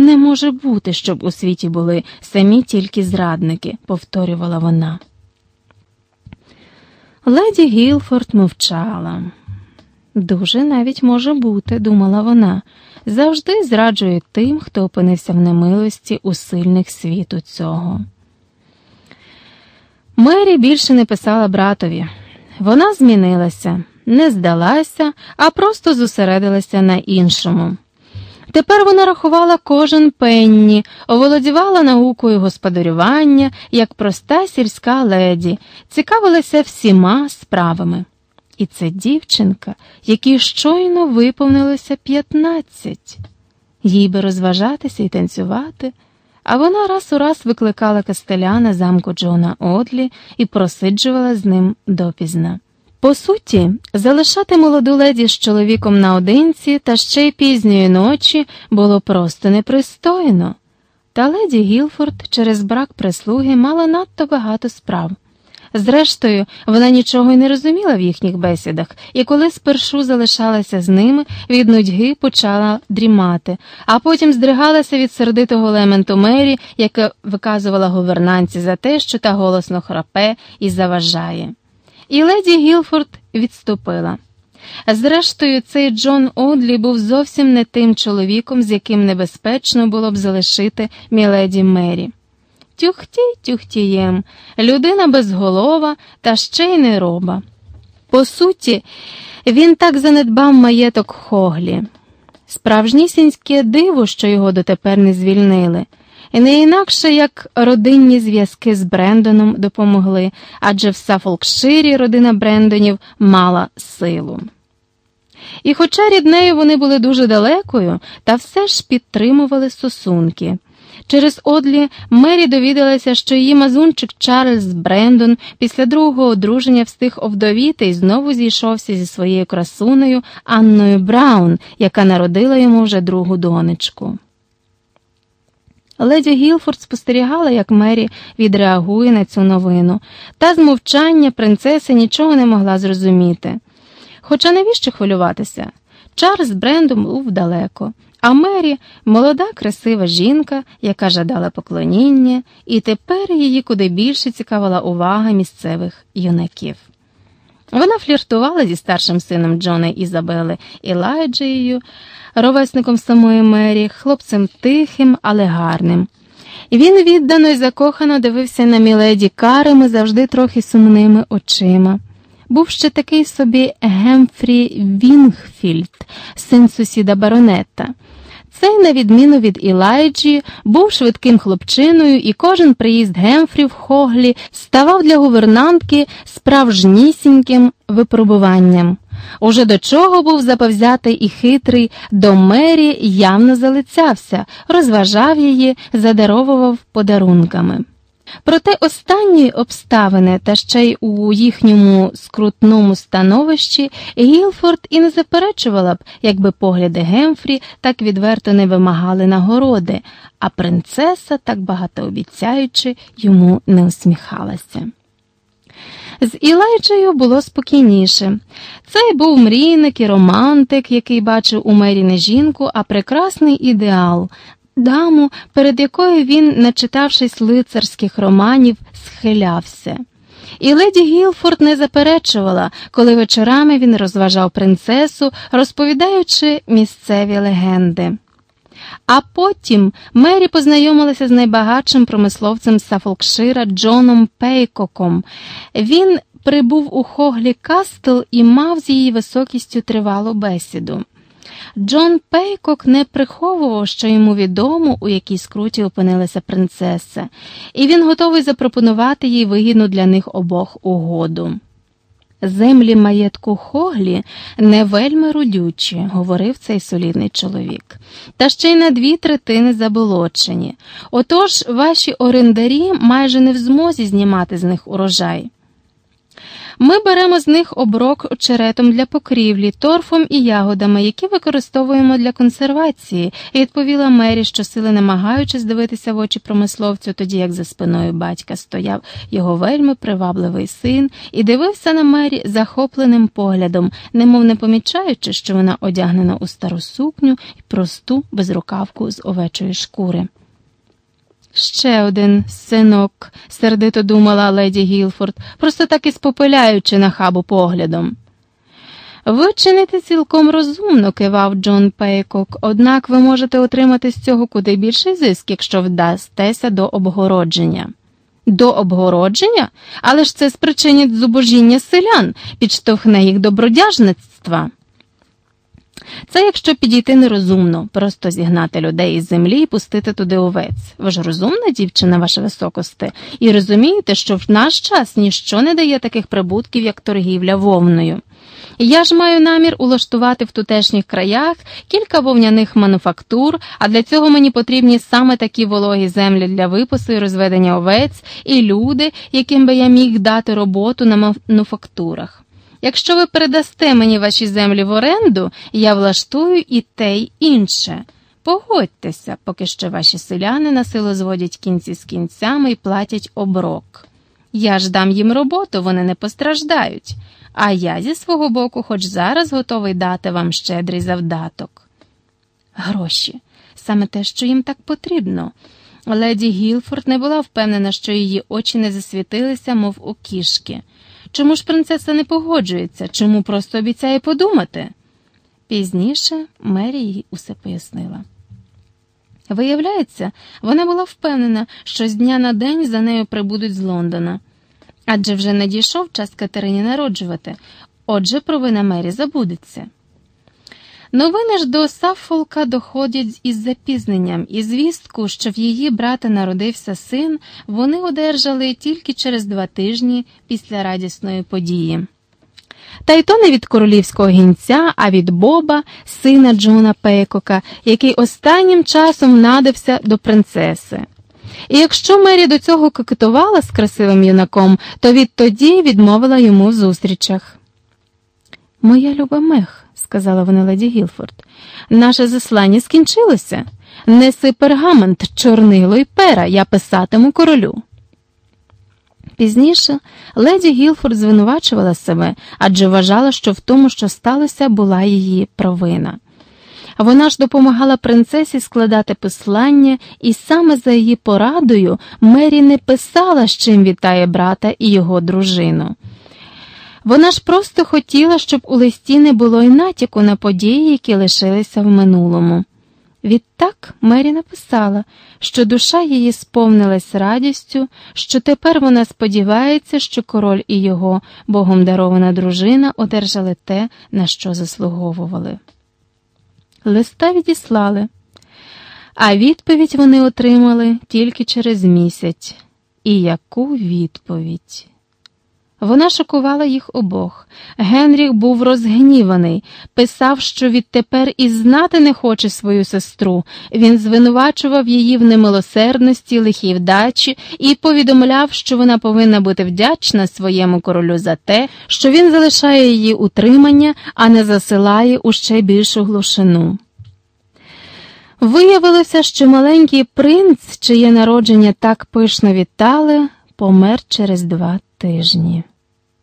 Не може бути, щоб у світі були самі тільки зрадники, повторювала вона. Леді Гілфорд мовчала. Дуже навіть може бути, думала вона, завжди зраджує тим, хто опинився в немилості у сильних світу цього. Мері більше не писала братові. Вона змінилася, не здалася, а просто зосередилася на іншому. Тепер вона рахувала кожен пенні, оволодівала наукою господарювання як проста сільська леді, цікавилася всіма справами. І це дівчинка, якій щойно виповнилося 15. Їй би розважатися і танцювати, а вона раз у раз викликала кастеляна замку Джона Одлі і просиджувала з ним допізна. По суті, залишати молоду леді з чоловіком наодинці та ще й пізньої ночі було просто непристойно. Та леді Гілфорд через брак прислуги мала надто багато справ. Зрештою, вона нічого й не розуміла в їхніх бесідах, і коли спершу залишалася з ними, від нудьги почала дрімати, а потім здригалася від сердитого лементу Мері, яке виказувала гувернанці за те, що та голосно храпе і заважає. І леді Гілфорд відступила. Зрештою, цей Джон Одлі був зовсім не тим чоловіком, з яким небезпечно було б залишити міледі Мері. Тюхтій тюхтієм, людина безголова та ще й не роба. По суті, він так занедбав маєток Хоглі. Справжнісінське диво, що його дотепер не звільнили, і не інакше як родинні зв'язки з Брендоном допомогли, адже в Сафолкширі родина Брендонів мала силу. І, хоча ріднею вони були дуже далекою, та все ж підтримували стосунки. Через Одлі Мері довідалася, що її мазунчик Чарльз Брендон після другого одруження встиг овдовіти і знову зійшовся зі своєю красунею Анною Браун, яка народила йому вже другу донечку. Леді Гілфорд спостерігала, як Мері відреагує на цю новину, та з мовчання принцеси нічого не могла зрозуміти. Хоча навіщо хвилюватися? Чарльз Брендом був далеко. А Мері молода, красива жінка, яка жадала поклоніння, і тепер її куди більше цікавила увага місцевих юнаків. Вона фліртувала зі старшим сином Джона Ізабели Ілайджею, ровесником самої Мері, хлопцем тихим, але гарним. Він віддано й закохано дивився на міледі карими завжди трохи сумними очима. Був ще такий собі Гемфрі Вінгфільд, син сусіда баронета. Цей, на відміну від Ілайджі, був швидким хлопчиною, і кожен приїзд Гемфрі в Хоглі ставав для гувернантки справжнісіньким випробуванням. Уже до чого був заповзятий і хитрий, до Мері явно залицявся, розважав її, задаровував подарунками. Проте останні обставини та ще й у їхньому скрутному становищі Гілфорд і не заперечувала б, якби погляди Гемфрі так відверто не вимагали нагороди, а принцеса, так багатообіцяючи, йому не усміхалася. З Ілайджею було спокійніше. Цей був мрійник і романтик, який бачив у мері не жінку, а прекрасний ідеал, даму, перед якою він, начитавшись лицарських романів, схилявся. І леді Гілфорд не заперечувала, коли вечорами він розважав принцесу, розповідаючи місцеві легенди. А потім Мері познайомилася з найбагатшим промисловцем Сафолкшира Джоном Пейкоком. Він прибув у Хоглі Кастл і мав з її високістю тривалу бесіду. Джон Пейкок не приховував, що йому відомо, у якій скруті опинилася принцеса, і він готовий запропонувати їй вигідну для них обох угоду. Землі маєтку Хоглі не вельми родючі, говорив цей солідний чоловік, та ще й на дві третини заболочені. Отож ваші орендарі майже не в змозі знімати з них урожай. Ми беремо з них оброк очеретом для покрівлі, торфом і ягодами, які використовуємо для консервації, відповіла Мері, щосили намагаючись дивитися в очі промисловцю, тоді як за спиною батька стояв його вельми привабливий син і дивився на Мері захопленим поглядом, немов не помічаючи, що вона одягнена у стару сукню і просту безрукавку з овечої шкури. Ще один синок, сердито думала леді Гілфорд, просто так і спопиляючи на хабу поглядом. Ви чините цілком розумно, кивав Джон Пейкок, однак ви можете отримати з цього куди більший зиск, якщо вдастеся до обгородження. До обгородження? Але ж це спричинить зубожіння селян, підштовхне їх до бродяжництва. Це якщо підійти нерозумно, просто зігнати людей із землі і пустити туди овець. Ви ж розумна дівчина, ваша високосте, і розумієте, що в наш час ніщо не дає таких прибутків, як торгівля вовною. Я ж маю намір улаштувати в тутешніх краях кілька вовняних мануфактур, а для цього мені потрібні саме такі вологі землі для випасу і розведення овець, і люди, яким би я міг дати роботу на мануфактурах. Якщо ви передасте мені ваші землі в оренду, я влаштую і те й інше. Погодьтеся, поки що ваші селяни на силу зводять кінці з кінцями і платять оброк. Я ж дам їм роботу, вони не постраждають, а я зі свого боку, хоч зараз готовий дати вам щедрий завдаток. Гроші саме те, що їм так потрібно. Леді Гілфорд не була впевнена, що її очі не засвітилися, мов у кішки. Чому ж принцеса не погоджується? Чому просто обіцяє подумати? Пізніше Мері їй усе пояснила. Виявляється, вона була впевнена, що з дня на день за нею прибудуть з Лондона, адже вже надійшов час Катерині народжувати, отже, провина Мері забудеться. Новини ж до Саффолка доходять із запізненням, і звістку, що в її брата народився син, вони одержали тільки через два тижні після радісної події. Та й то не від королівського гінця, а від Боба, сина Джона Пейкока, який останнім часом надився до принцеси. І якщо Мері до цього кокетувала з красивим юнаком, то відтоді відмовила йому в зустрічах. Моя люба мех сказала вона леді Гілфорд. Наше заслання скінчилося. Неси пергамент, чорнило й пера, я писатиму королю. Пізніше леді Гілфорд звинувачувала себе, адже вважала, що в тому, що сталося, була її провина. Вона ж допомагала принцесі складати послання, і саме за її порадою Мері не писала, з чим вітає брата і його дружину. Вона ж просто хотіла, щоб у листі не було й натяку на події, які лишилися в минулому. Відтак Мері написала, що душа її сповнилась радістю, що тепер вона сподівається, що король і його богом дарована дружина одержали те, на що заслуговували. Листа відіслали, а відповідь вони отримали тільки через місяць. І яку відповідь? Вона шокувала їх обох. Генріх був розгніваний, писав, що відтепер і знати не хоче свою сестру. Він звинувачував її в немилосердності, лихій вдачі і повідомляв, що вона повинна бути вдячна своєму королю за те, що він залишає її утримання, а не засилає у ще більшу глушину. Виявилося, що маленький принц, чиє народження так пишно вітали, помер через два тижні.